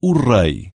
o rei.